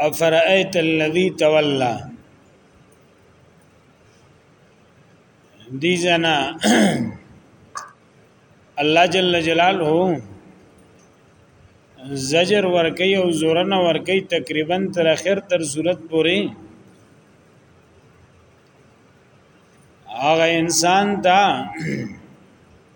افرأيت الذي تولى دي جنا الله جل جلاله زجر ورکی او زورن ورکی تقریبا تر اخر تر صورت پوری هغه انسان دا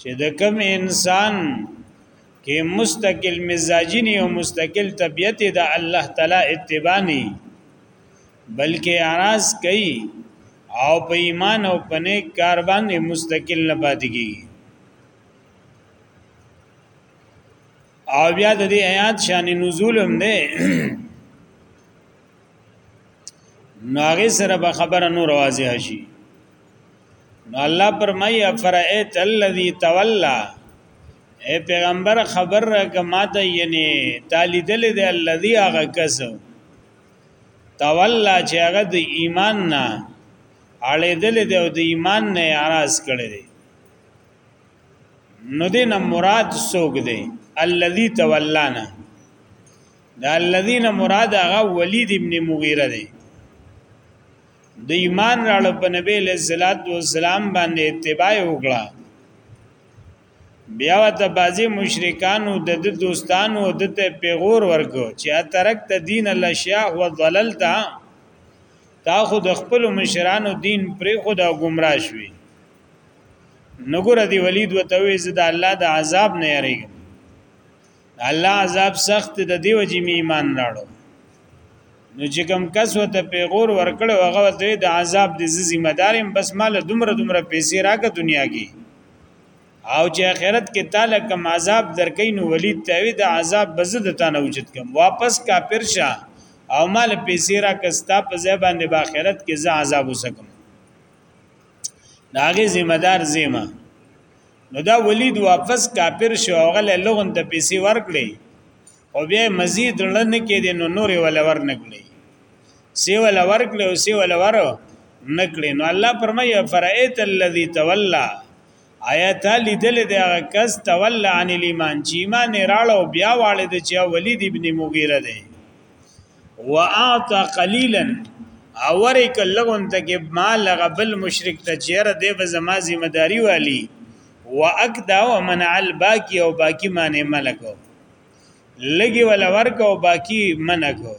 چې د کم انسان کې مستقل مزاجی نه او مستقل طبیعت د الله تعالی اتباع نه بلکې اراز کوي او په ایمان او په نیک کار باندې مستقل نه پاتې کیږي او بیا د دې آیات شان نزول هم ده نو هغه سره به خبره نور واضح شي نو الله پرمای افرایت الذی تولا اے پیغمبر خبر را کما ته یعنی تعالی دل د الذی هغه کس تولا چې هغه د ایمان نه اړې دل د او د ایمان نه اعتراض کړي دي نو دین مراد سوګ دی الذی تولانا دا الذین مراد هغه ولید ابن مغیره دی د ایمان راړو په نبی له زلات و سلام باندې اتباع وکړه بیا ته بازي مشرکانو د د دوستانو د ته پیغور ورکو چې ترک ته دین الاشیاء و ضللتا تا خو د خپل مشرانو دین پر خدا گمراه شوی نګور دی ولید وتوی زدا الله د عذاب نه یریږي الله عذاب سخت د دی وجې می ایمان راړو نو چې کوم کس وته پیغور ورکړ او هغه ته د عذاب د ذمہ دارم بس مال دومره دومره پیسې راکه دنیا کې او چې آخرت کې تعالی کوم عذاب درکې نو ولید ته وی د عذاب بزد ته نه وجود کوم واپس کافر شه او مال پیسې را کستا په ځای باندې با آخرت کې ز عذاب وسکم داغه ذمہ دار زیمه نو دا ولید واپس کافر شو هغه له لغون ته پیسې ورکړي او بیا مزید لړن کې دي نو نور ولا ورنکړي سی ولا ورکړي او سی ولا ور نکړي نو الله فرمایي فرایت الذی تولى آیات لیدل دی هغه کس تولى عن الايمان چې ایمان راړو بیا والد چې ولید ابن مغیره دی واعطى قليلا اور کلغون ته کې مال غبل مشرک ته چیر دی به زما ذمہ داری والی واکدا ومنع الباقي او باقی معنی ملکو لګي ولا ورک او باقی منکو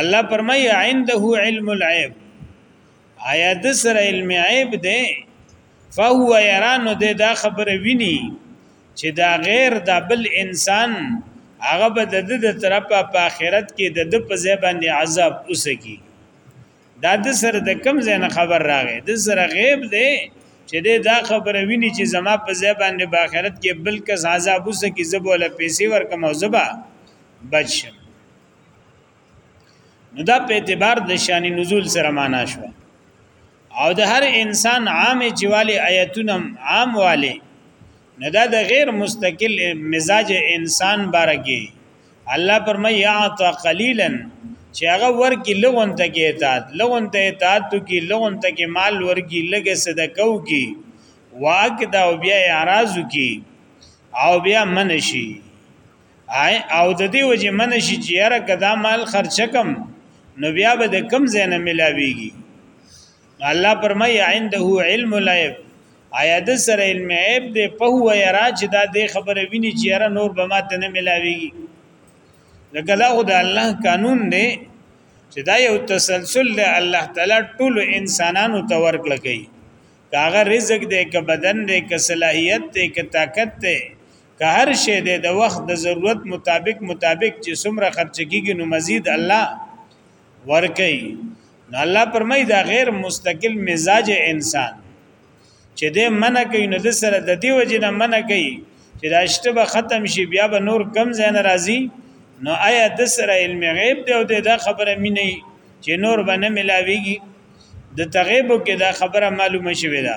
الله پرمای عنده علم العيب آیا د سره علم عیب دی فهو يرانو د دا خبره ویني چې دا غیر دا بل انسان هغه به د د طرفه په آخرت کې د د په ځای باندې عذاب اوسږي دا د سره د کم ځای نه خبر راغی د سره غیب دی چې دا خبره ویني چې زما په ځای باندې په آخرت کې بل کس عذاب اوسږي زبوله پیسې ورکم او زبا بچم نو دا په اعتبار د شان نزول سره معنا شو او د هر انسان عام جوالی آیتونه عام والی نه دا د غیر مستقل مزاج انسان بارګي الله پرمه یعت قلیلا چې هغه ورکی لغون ته کې اطاعت لغون ته اطاعت کی لغون ته کې مال ورکی لګه صدقو کی واک دا بیا اعتراض کی او بیا منشي او د دې وجه من شي چې یاره کدا مال خرچ کم نو بیا به د کم زین ملاویږي الله پرمای عنده علم الغیب آیا د سره علم عیب دی په هو یرا چې دا د خبره ویني چې یاره نور به ماته نه ملاویږي لکه دا خو د الله قانون دی چې دا یو تسلسل دی الله تعالی ټول انسانانو ته ورکړ کوي کاغه رزق دی که بدن دی که صلاحیت دی که طاقت دی که هر شی دی د وخت د ضرورت مطابق مطابق چې څومره خرچ کیږي نو مزید الله ورکي نو الله پرمای دا غیر مستقل مزاج انسان چې د منع کوي نو د سره د دی وجه نه منع کوي چې دا شته به ختم شي بیا به نور کم ځای نه راځي نو آیا د سره علم غیب دی او دا خبره مینه چې نور به نه ملاويږي د تغیب کې دا خبره معلومه شوې ده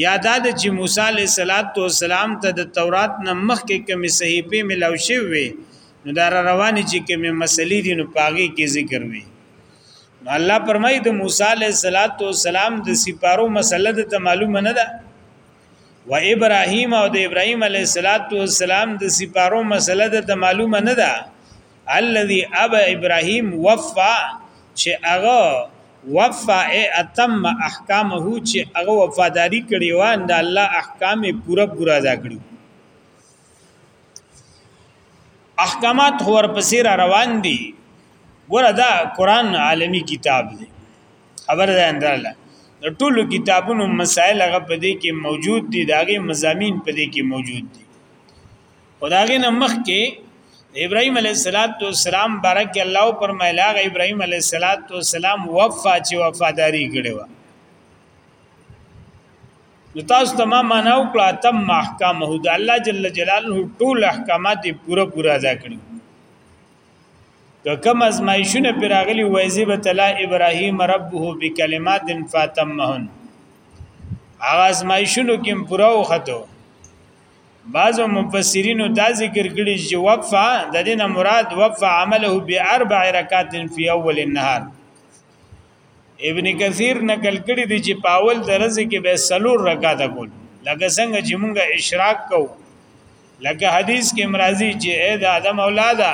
یادا د چې موسی علیه السلام ته د تورات نه مخکې کومې صحیفه ملاو شوې وي نو دا روانې چې کومې مسلې دي نو پاغي کې ذکر وي نو الله پرمای د موسی علیه السلام د سپارو مسله د ته معلومه نه ده و ابراهیم او د ابراهیم علیه السلام د سپارو مسله د ته معلومه نه ده الذي ابا ابراهيم وفى چې هغه وفا ای اتم احکامه چې هغه وفاداری کړی و ان د الله احکام پورا پورا ادا کړی احکامات هور پسې را روان دي ګوره دا قران عالمی کتاب دی خبر ده اندراله د ټولو کتابونو مسائل هغه په دې کې موجود دي داغه مزامین په دې کې موجود دي خدای نه مخ کې ابراهيم عليه السلام بارک الله فرمایلا ابراهيم عليه السلام وفا چې وفاداری کړو نو تاسو ته ما معنا وکړه تم احکامه د الله جل جلاله ټول احکامات پوره پوره ادا کړی که کم ازمایښونه پر اغلی وایزی به تلا ابراهیم ربه بکلمات فاتمهن هغه ازمایښونو کې پوره وختو بعضو مفسرینو دا ذکر کړی چې وقفه د دې نه مراد وقفه عمله به اربع رکعات فی اول النهار ابن کثیر نقل کړی دی چې پاول درزه کې به سلور رکعات کول لکه څنګه چې مونږه اشراق کو لکه حدیث کې مرাজি چې اے د آدم اولادا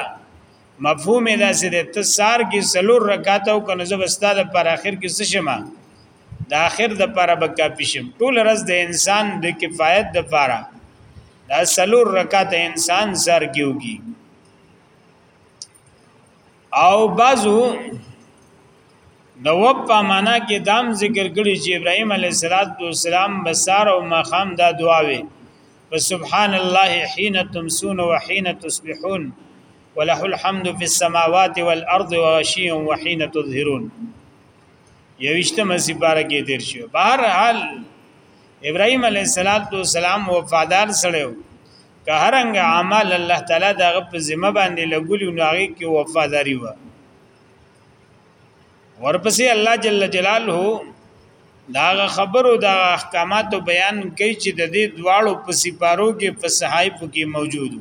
مفهوم دا سره ته سار کې سلور رکعات او کنه زبستاله پر اخر کې څه شمه د اخر د پاره به کافی شم ټول رز د انسان د کفایت د پاره دا سلور رکعت انسان سر کیږي او بعضو د وب په معنا کې دام ذکر کړی چې ابراهيم عليه السلام بسار او مخام دا دعا وي فسبحان الله حين تمسون وحين تصبحون وله الحمد في السماوات والارض وغشيا وحين تظهرون یوشتمه سپاره کې تیر شو بهر حال ابراهيم عليه السلام وفادار سره که هرنګ عمل الله تعالی دغه په ذمہ باندې لګولو نو هغه کې وفاداری و ورپسې الله جل جلاله دا خبرو دا احکامات بیان کوي چې د دې دواړو په سپارو کې په صحائف کې موجودو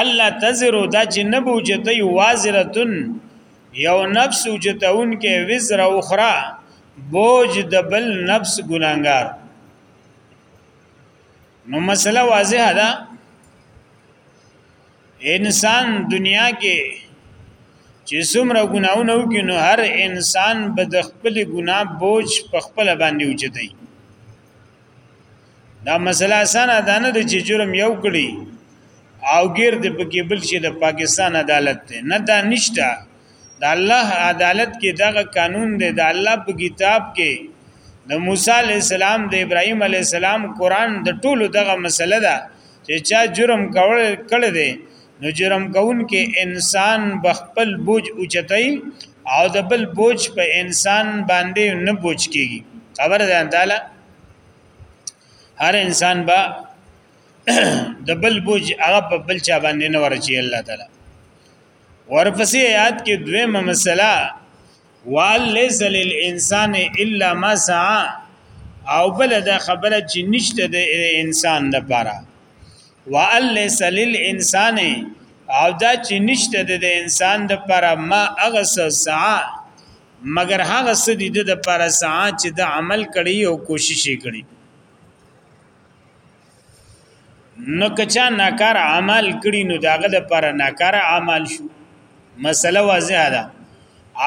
الله تزر دا چې نه بوجته یو وازرتن یو نفس وجتهون کې وزر اخرى بوج د بل نفس ګناګار نو مسله واضحه ده انسان دنیا کې چې څومره ګناونه وکړي نو هر انسان به د خپل ګناه بوج په خپل باندې وجدي دا مسله اسانه ده نه چې جرم یو کړي او غیر د پکې بل شي د پاکستان عدالت ته نه دا نشته د الله عدالت کې دغه قانون دی د الله په کتاب کې د موسی علی السلام د ابراهیم علی السلام قران د ټولو دغه مسله ده چې چا جرم کول کړی دی نو جرم کون کې انسان بخپل بوج اوچتای او د بل بوج په انسان باندې نه بوج کیږي خبر ده تعالی هر انسان با د بل بوج هغه په بل چا باندې نه ورچی الله تعالی ورپسې آیات کې دویمه مسله وليس للانسان الا ما سعى او بل دا خبره چې نشته د انسان لپاره وليس للانسان او دا چې نشته د انسان لپاره ما اغس سعى مگر هغه سدي د پر ساعت چې د عمل کړي او کوشش کړي نو کچا ناکار عمل کړي نو داغه د پر ناکار عمل شو مسله واضحه ده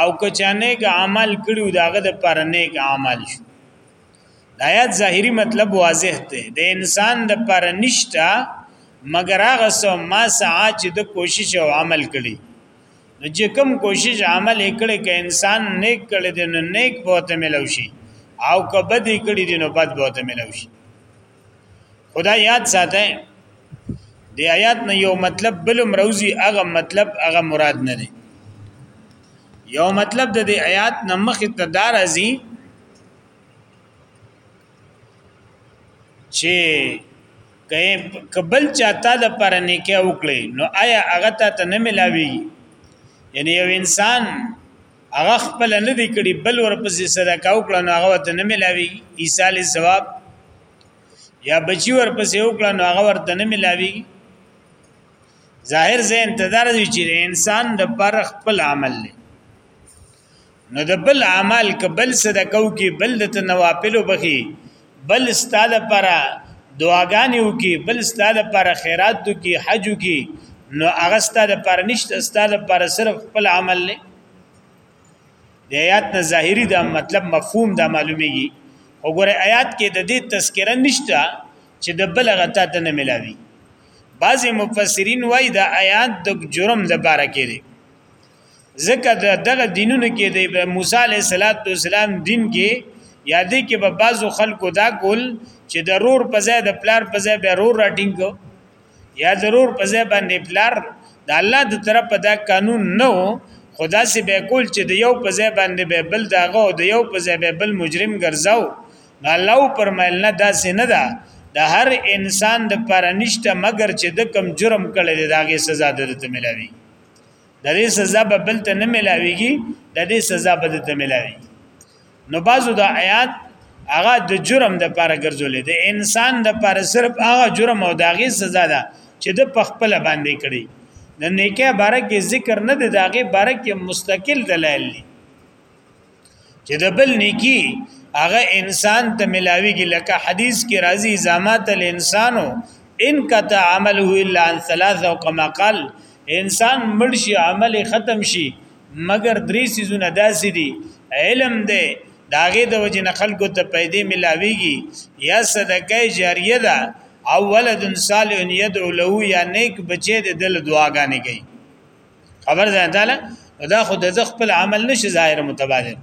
او کچا نیک عمل کړي داغه د پر نیک عمل شو آیات ظاهری مطلب واضح دی د انسان د پر نشتا مگر هغه سو ما ساعت چې د کوشش او عمل کړي نو چې کوم کوشش عمل کړي کې انسان نیک کړي دي نو نیک بہت ملو شي او که بد کړي دي نو بد بہت ملو شي خدا یاد ساته دی آیات نه یو مطلب بل مروزی هغه مطلب هغه مراد نه دی یو مطلب د دې آیات نه مخ ته دار ازي چې کبل چاته د پر نیکه وکړي نو آیا هغه ته نه ملاوي یعنی یو انسان هغه خپل نه دی کړي بل ورپسې صدقه وکړه نو هغه ته نه ملاوي ایصال ثواب یا بچی ورپسې وکړه نو هغه ورته نه ملاوي ظاهر زه انتظار دی چې انسان د پر خپل عمل لري نو د بل عمل ک بل صدقه او کی بل د نوافل وبخي بل ستاده پر دعاګانی او کی بل ستاده پر خیرات دو کی حج کی نو هغه ستاده پر نشته ستاده پر صرف خپل عمل نه د آیات نه ظاهری دا مطلب مفهوم دا معلومیږي وګوره آیات کې د دې تذکرہ نشته چې د بل غتا ته نه ملاوي بعضی مفسرین وای دا آیات د جرم د باره کې دي ځکه دغه دینونو کې د ابراهیم موسی علیه السلام دین کې یادې کې به بعضو خلکو دا کول چې د رور په ځای د پلار په ځای به رور راټینګ یا ضرور په ځای باندې پلار د الله د طرف دا قانون نه خدا سي به کول چې د یو په ځای باندې به بل داغه او د یو په ځای به بل مجرم ګرځاو نو الله پرمایل نه داسې نه ده دا د هر انسان د پر نشته مگر چې د کم جرم کړي داغه سزا درته ملوي د دې سزا به بل ته نه ملاويږي د دې سزا به ته ملاوي نو بعضو د آیات هغه د جرم د پاره ګرځولې د انسان د پاره صرف هغه جرم او داغي سزا ده چې د پخپل باندې کړی د نیکه بارک ذکر نه د داغي بارک مستقل دلایل دي چې د بل نیکی هغه انسان ته ملاویږي لکه حدیث کې راځي زامات الانسانو ان کته عمله الا عن ثلاث او کما قال انسان مړ شي عمل ختم شي مگر درې سيزونه داسې دي علم دی داغه د وجه نه خلکو ته پیدا ملاويږي یا صدقه جاریه ده او ولد صالح يدعو له یا نیک بچی د دل دعاګانې کوي خبر ځان تعالی دا خو د خپل عمل نشي ظاهر متبادل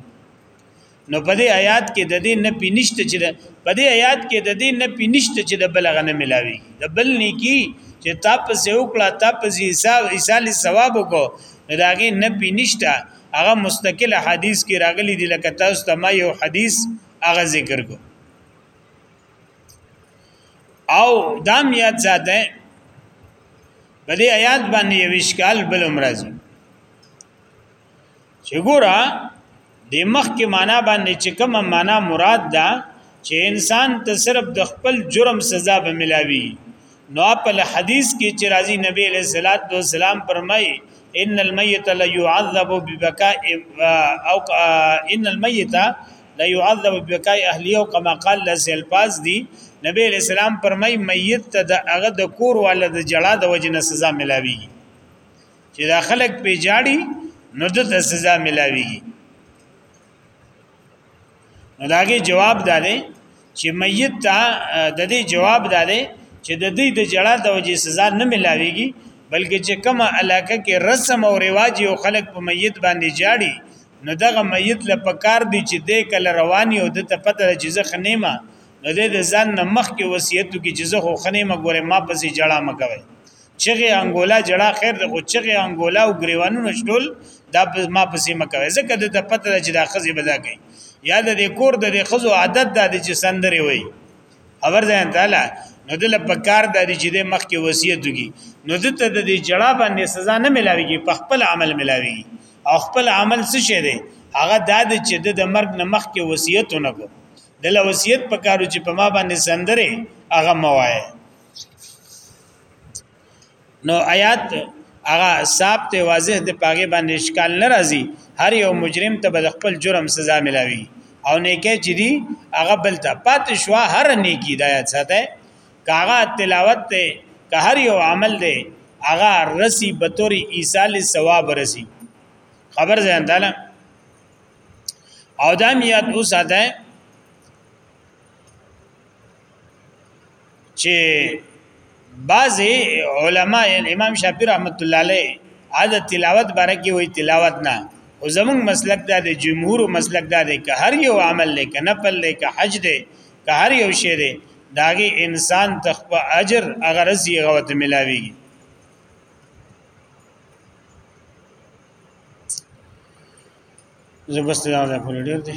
نو په دې آیات کې د دې نه پینشته چې په دې آیات کې د دې نه پینشته چې د بلغ نه ملاوي د بل نیکی چې تا په سه وکړه تا په حساب ایصال ثواب وکړه داګه نه پینشته هغه مستقله حدیث کې راغلي دي لکه تاسو ته ما یو حدیث هغه ذکر کو او دام یاد ساته په دې آیات باندې یو اشکال بل مرضی چې ګوره د مخ کې معنا باندې چې کومه معنا مراد ده چې انسان ته صرف د خپل جرم سزا به ملاوي نو په حدیث کې چې راځي نبی علیہ الصلات والسلام فرمایي ان المیت لا يعذب ببکاء او ان المیت لا يعذب بكاء اهليه كما قال لز الفاظ دي نبی اسلام فرمای میت ته د هغه د کور والد جړه د وجنه سزا ملاوي چې دا خلک په جاړي نو د سزا ملاوي نو داګه جواب داري چې میت ته د دې جواب دادې چې د دې د جړه د وجې سزا نه ملاويږي بلکې چې کومه علاقه کې رسم او رواج او خلک په میت باندې جاړي نو دغه میت له پکار دی چې د کله رواني او د ته پته چې زه خنیمه نو د ځان نه مخ کې وصیت کې چې زه خو خنیمه ګوره ما پسې جړه مکوي چغه انګولا جړه خیر د خو چغه انګولا او گریوانونو شټول دا ما پسې مکوي ځکه د پته چې دا خزي بدا کوي یا د کور د خزو عادت د چې سندري وي خبر ځان تعالی نو دل په کار د چې د مخ کې وصیت وکي نو د ته د جړه باندې سزا نه ملاويږي په خپل عمل ملاوي او خپل عمل څه شه دي هغه د چې د مرګ نه مخ کې وصیت ونکو دل وصیت په کارو چې په ما باندې سندري هغه موایه نو آیات هغه ثابت واضح د پاګې باندې اشکال ناراضي هر یو مجرم ته به خپل جرم سزا ملاوي او نیکه چې دی هغه بل ته پات شو هر نیکی د آیات ساته کاغه تلاوت ته که هر یو عمل دی هغه رسی بطوری ایصال ثواب رسی خبر ځان تعالی او دا میات اوساته چې بعضی علما امام شافعی رحمت الله علیه عادت تلاوت باره کې وی تلاوت نه او زمونږ مسلک دا دی جمهور مسلک دا دی که هر یو عمل لې که نفل لې که حج دی که هر یو شی دی داغي انسان تخپ اجر اگر رزي غوت ملاوي زبست دا نه پوره ډیر دی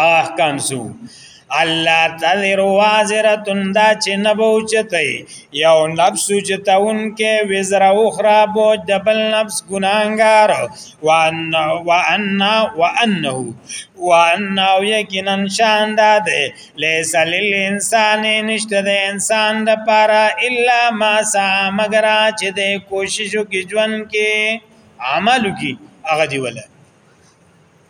او احکام سو الله تذر وازرتن دا چې نه بوچتای یو نفس چې تاون کې وزر اخرى بوج د بل نفس ګناهګار وان وان وانه وان او یقینا شان دا ده لیس للانسان نشته د انسان د پاره الا ما سا مگر چې د کوششو کې ژوند کې عملو کې هغه دی ولا